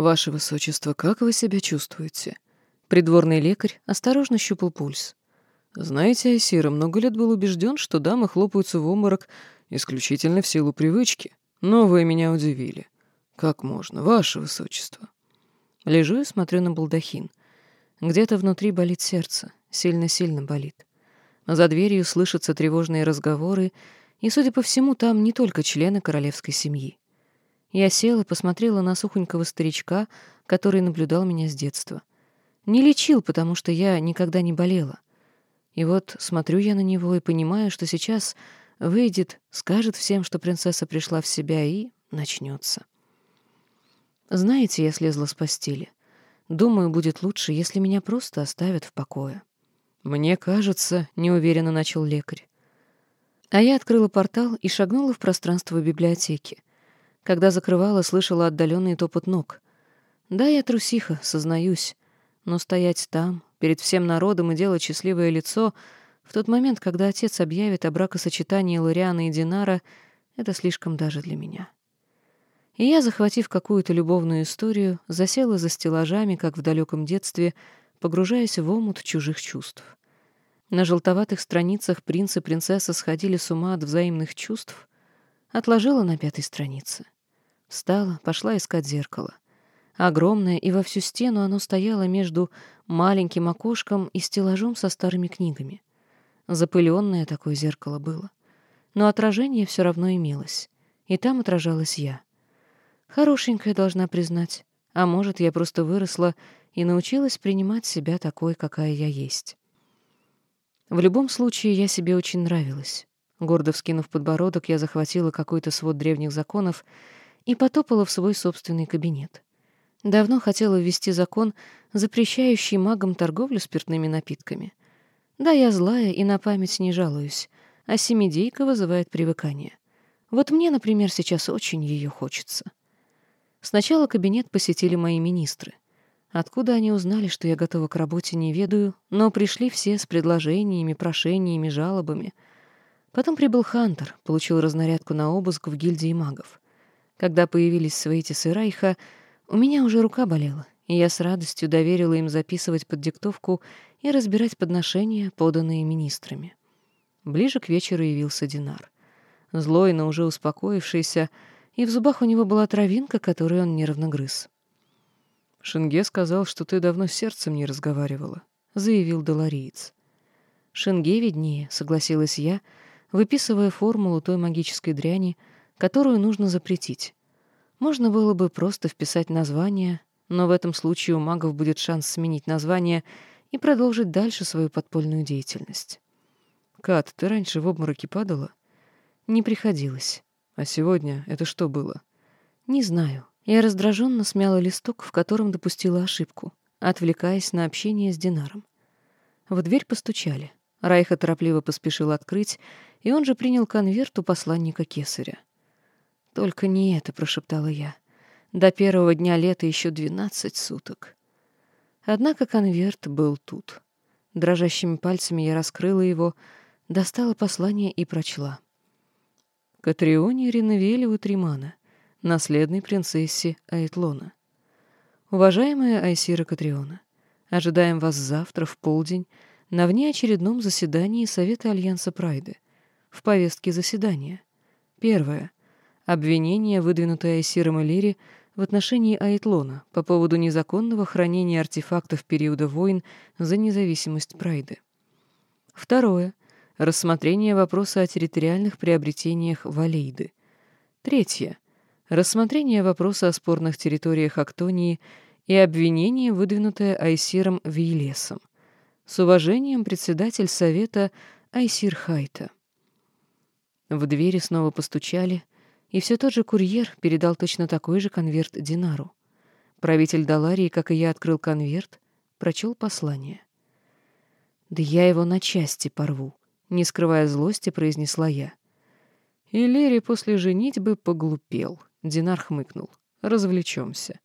«Ваше Высочество, как вы себя чувствуете?» Придворный лекарь осторожно щупал пульс. «Знаете, Айсира много лет был убежден, что дамы хлопаются в обморок исключительно в силу привычки, но вы меня удивили. Как можно, Ваше Высочество?» Лежу и смотрю на балдахин. Где-то внутри болит сердце, сильно-сильно болит. За дверью слышатся тревожные разговоры, и, судя по всему, там не только члены королевской семьи. Я села, посмотрела на сухонького старичка, который наблюдал меня с детства. Не лечил, потому что я никогда не болела. И вот смотрю я на него и понимаю, что сейчас выйдет, скажет всем, что принцесса пришла в себя, и начнется. Знаете, я слезла с постели. Думаю, будет лучше, если меня просто оставят в покое. Мне кажется, неуверенно начал лекарь. А я открыла портал и шагнула в пространство библиотеки. Когда закрывала, слышала отдаленный топот ног. Да, я трусиха, сознаюсь, но стоять там, перед всем народом и делать счастливое лицо в тот момент, когда отец объявит о бракосочетании Лориана и Динара, это слишком даже для меня. И я, захватив какую-то любовную историю, засела за стеллажами, как в далеком детстве, погружаясь в омут чужих чувств. На желтоватых страницах принц и принцесса сходили с ума от взаимных чувств, отложила на пятой странице. Встала, пошла искать зеркало. Огромное, и во всю стену оно стояло между маленьким окошком и стеллажом со старыми книгами. Запыленное такое зеркало было. Но отражение все равно имелось. И там отражалась я. Хорошенькая, должна признать. А может, я просто выросла и научилась принимать себя такой, какая я есть. В любом случае, я себе очень нравилась. Гордо вскинув подбородок, я захватила какой-то свод древних законов и потопала в свой собственный кабинет. Давно хотела ввести закон, запрещающий магам торговлю спиртными напитками. Да, я злая и на память не жалуюсь, а семидейка вызывает привыкание. Вот мне, например, сейчас очень ее хочется. Сначала кабинет посетили мои министры. Откуда они узнали, что я готова к работе, не ведаю, но пришли все с предложениями, прошениями, жалобами. Потом прибыл Хантер, получил разнарядку на обыск в гильдии магов. Когда появились Свейтис и Райха, у меня уже рука болела, и я с радостью доверила им записывать под диктовку и разбирать подношения, поданные министрами. Ближе к вечеру явился Динар. Злой, но уже успокоившийся, и в зубах у него была травинка, которую он нервно грыз. «Шенге сказал, что ты давно с сердцем не разговаривала», — заявил Долориец. «Шенге виднее», — согласилась я, выписывая формулу той магической дряни, которую нужно запретить. Можно было бы просто вписать название, но в этом случае у магов будет шанс сменить название и продолжить дальше свою подпольную деятельность. «Кат, ты раньше в обмороке падала?» «Не приходилось. А сегодня это что было?» «Не знаю. Я раздраженно смяла листок, в котором допустила ошибку, отвлекаясь на общение с Динаром. В дверь постучали. Райха торопливо поспешил открыть, и он же принял конверт у посланника Кесаря. «Только не это», — прошептала я. «До первого дня лета еще двенадцать суток». Однако конверт был тут. Дрожащими пальцами я раскрыла его, достала послание и прочла. «Катрионе Реневелеву Тримана наследной принцессе Айтлона. Уважаемая Айсира Катриона, ожидаем вас завтра в полдень на внеочередном заседании Совета Альянса Прайды. В повестке заседания. Первое. Обвинение, выдвинутое Айсиром Элири в отношении Айтлона по поводу незаконного хранения артефактов периода войн за независимость Прайды. Второе. Рассмотрение вопроса о территориальных приобретениях Валейды. Третье рассмотрение вопроса о спорных территориях Актонии и обвинение, выдвинутое Айсиром Вейлесом. С уважением, председатель совета Айсир Хайта. В двери снова постучали, и все тот же курьер передал точно такой же конверт Динару. Правитель Даларии, как и я, открыл конверт, прочел послание. «Да я его на части порву», — не скрывая злости, произнесла я. И Лери после женитьбы поглупел. Динар хмыкнул. «Развлечемся».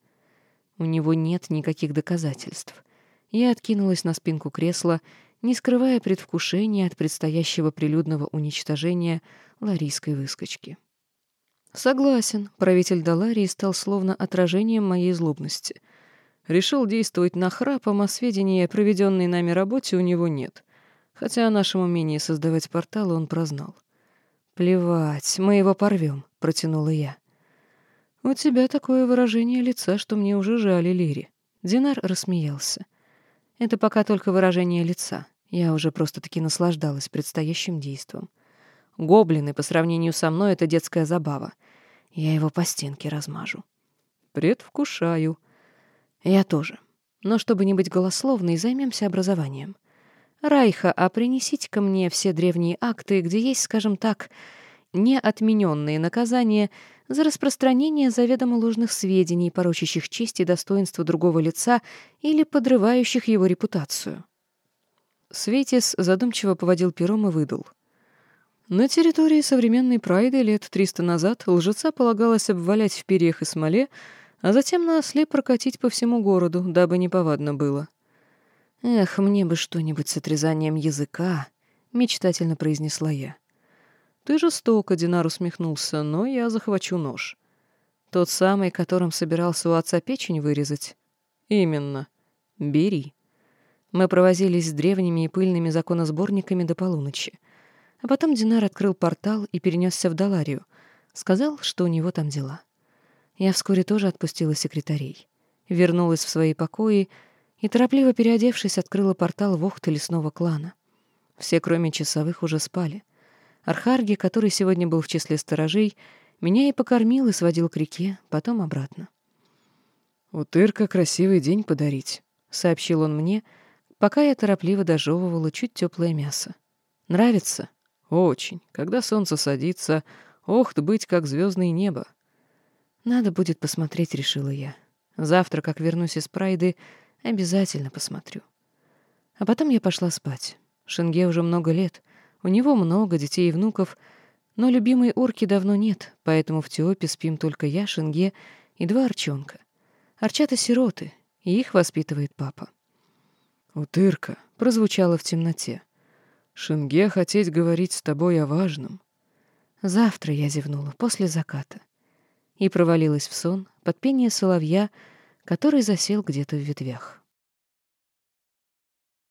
У него нет никаких доказательств. Я откинулась на спинку кресла, не скрывая предвкушения от предстоящего прилюдного уничтожения ларийской выскочки. Согласен, правитель Даларии стал словно отражением моей злобности. Решил действовать нахрапом, а сведений о проведенной нами работе у него нет. Хотя о нашем умении создавать порталы он прознал. «Плевать, мы его порвем», — протянула я. «У тебя такое выражение лица, что мне уже жаль, Лири». Динар рассмеялся. «Это пока только выражение лица. Я уже просто-таки наслаждалась предстоящим действом. Гоблины по сравнению со мной — это детская забава. Я его по стенке размажу. Предвкушаю. Я тоже. Но чтобы не быть голословной, займемся образованием. Райха, а принесите ко мне все древние акты, где есть, скажем так, неотмененные наказания за распространение заведомо ложных сведений, порочащих честь и достоинство другого лица или подрывающих его репутацию. Светис задумчиво поводил пером и выдал. На территории современной Прайды лет триста назад лжеца полагалось обвалять в перьях и смоле, а затем на осле прокатить по всему городу, дабы неповадно было. «Эх, мне бы что-нибудь с отрезанием языка», — мечтательно произнесла я. «Ты жестоко», — Динар усмехнулся, — «но я захвачу нож». «Тот самый, которым собирался у отца печень вырезать?» «Именно. Бери». Мы провозились с древними и пыльными законосборниками до полуночи. А потом Динар открыл портал и перенесся в Даларию. Сказал, что у него там дела. Я вскоре тоже отпустила секретарей. Вернулась в свои покои и, торопливо переодевшись, открыла портал в охты лесного клана. Все, кроме часовых, уже спали. Архарги, который сегодня был в числе сторожей, меня и покормил и сводил к реке, потом обратно. «Утырка красивый день подарить», — сообщил он мне, — пока я торопливо дожевывала чуть теплое мясо. Нравится? Очень. Когда солнце садится, ох, быть как звездное небо. Надо будет посмотреть, решила я. Завтра, как вернусь из Прайды, обязательно посмотрю. А потом я пошла спать. Шенге уже много лет. У него много детей и внуков, но любимой орки давно нет, поэтому в Теопе спим только я, Шенге и два арчонка. Арчата-сироты, и их воспитывает папа. «Утырка», — прозвучало в темноте. «Шинге хотеть говорить с тобой о важном». Завтра я зевнула, после заката. И провалилась в сон под пение соловья, который засел где-то в ветвях.